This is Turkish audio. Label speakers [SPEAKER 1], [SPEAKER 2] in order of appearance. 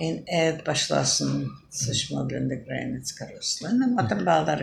[SPEAKER 1] en ed başlasın seçmelerin greiene skal rösta. Men att den bara